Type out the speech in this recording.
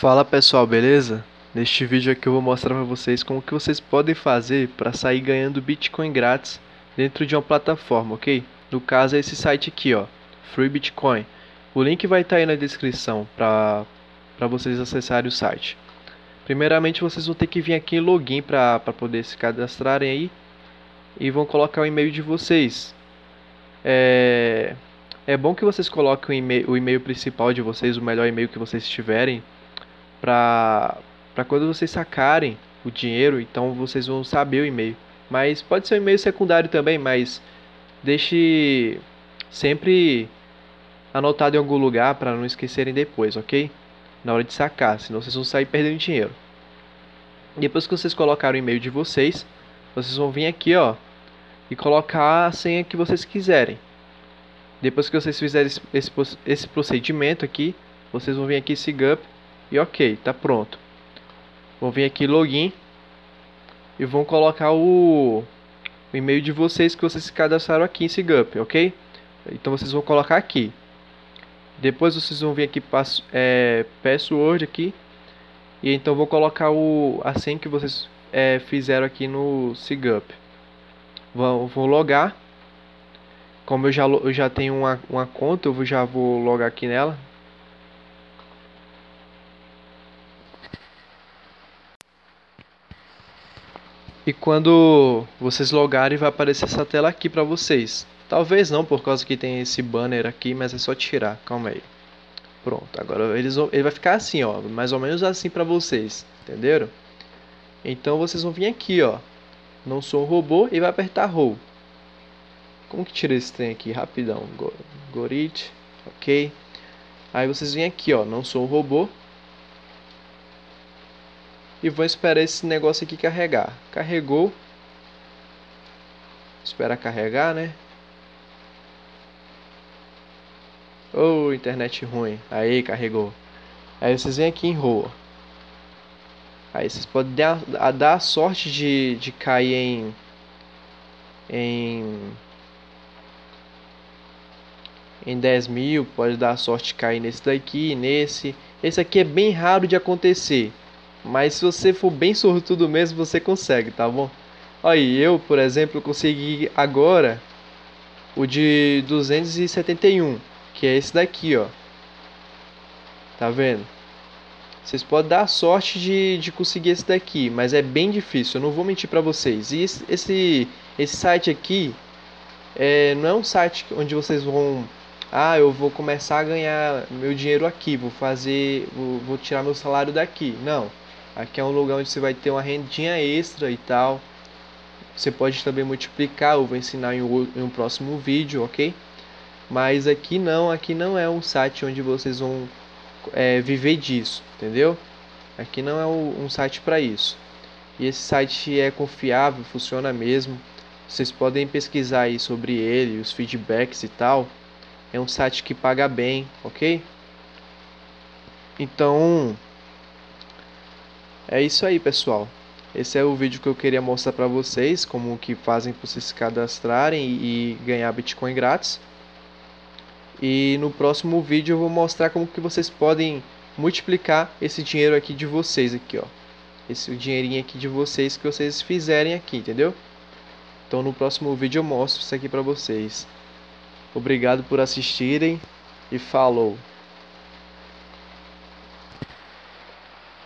Fala pessoal, beleza? Neste vídeo aqui eu vou mostrar para vocês como que vocês podem fazer para sair ganhando Bitcoin grátis dentro de uma plataforma, ok? No caso é esse site aqui, ó, Free Bitcoin. O link vai estar tá aí na descrição para vocês acessarem o site. Primeiramente vocês vão ter que vir aqui em login para poder se cadastrarem aí e vão colocar o e-mail de vocês. É, é bom que vocês coloquem o e-mail, o e-mail principal de vocês, o melhor e-mail que vocês tiverem, para quando vocês sacarem o dinheiro, então vocês vão saber o e-mail. Mas pode ser um e-mail secundário também, mas deixe sempre anotado em algum lugar para não esquecerem depois, ok? Na hora de sacar, senão vocês vão sair perdendo dinheiro. Depois que vocês colocaram o e-mail de vocês, vocês vão vir aqui, ó, e colocar a senha que vocês quiserem. Depois que vocês fizerem esse, esse, esse procedimento aqui, vocês vão vir aqui SIGUP e ok, tá pronto. Vão vir aqui login e vão colocar o, o e-mail de vocês que vocês se cadastraram aqui em SIGUP, ok? Então vocês vão colocar aqui. Depois vocês vão vir aqui pass, é, password aqui e então vou colocar o a senha que vocês é, fizeram aqui no SIGUP. Vão, vou logar. Como eu já, eu já tenho uma, uma conta, eu já vou logar aqui nela. E quando vocês logarem vai aparecer essa tela aqui para vocês. Talvez não por causa que tem esse banner aqui, mas é só tirar. Calma aí. Pronto, agora eles vão, ele vai ficar assim, ó, mais ou menos assim para vocês, entenderam? Então vocês vão vir aqui, ó, não sou um robô e vai apertar roll. Como que tira esse trem aqui? Rapidão, Gorit, ok. Aí vocês vêm aqui, ó, não sou um robô e vou esperar esse negócio aqui carregar. Carregou. Espera carregar, né? Oh, internet ruim. Aí, carregou. Aí vocês vêm aqui em rua. Aí vocês podem dar, dar a sorte de, de cair em. Em. Em 10 mil. Pode dar a sorte de cair nesse daqui, nesse. Esse aqui é bem raro de acontecer. Mas se você for bem sortudo mesmo, você consegue, tá bom? Aí, eu, por exemplo, consegui agora o de 271, que é esse daqui, ó. Tá vendo? Vocês podem dar sorte de, de conseguir esse daqui, mas é bem difícil, eu não vou mentir para vocês. E esse, esse, esse site aqui é, não é um site onde vocês vão ah, eu vou começar a ganhar meu dinheiro aqui, vou fazer, vou, vou tirar meu salário daqui. Não. Aqui é um lugar onde você vai ter uma rendinha extra e tal. Você pode também multiplicar, eu vou ensinar em um, em um próximo vídeo, ok? Mas aqui não, aqui não é um site onde vocês vão é, viver disso, entendeu? Aqui não é um site para isso. E esse site é confiável, funciona mesmo. Vocês podem pesquisar aí sobre ele, os feedbacks e tal. É um site que paga bem, ok? Então, é isso aí, pessoal. Esse é o vídeo que eu queria mostrar para vocês, como que fazem para vocês se cadastrarem e ganhar Bitcoin grátis. E no próximo vídeo eu vou mostrar como que vocês podem multiplicar esse dinheiro aqui de vocês aqui, ó. Esse dinheirinho aqui de vocês que vocês fizerem aqui, entendeu? Então no próximo vídeo eu mostro isso aqui para vocês. Obrigado por assistirem e falou.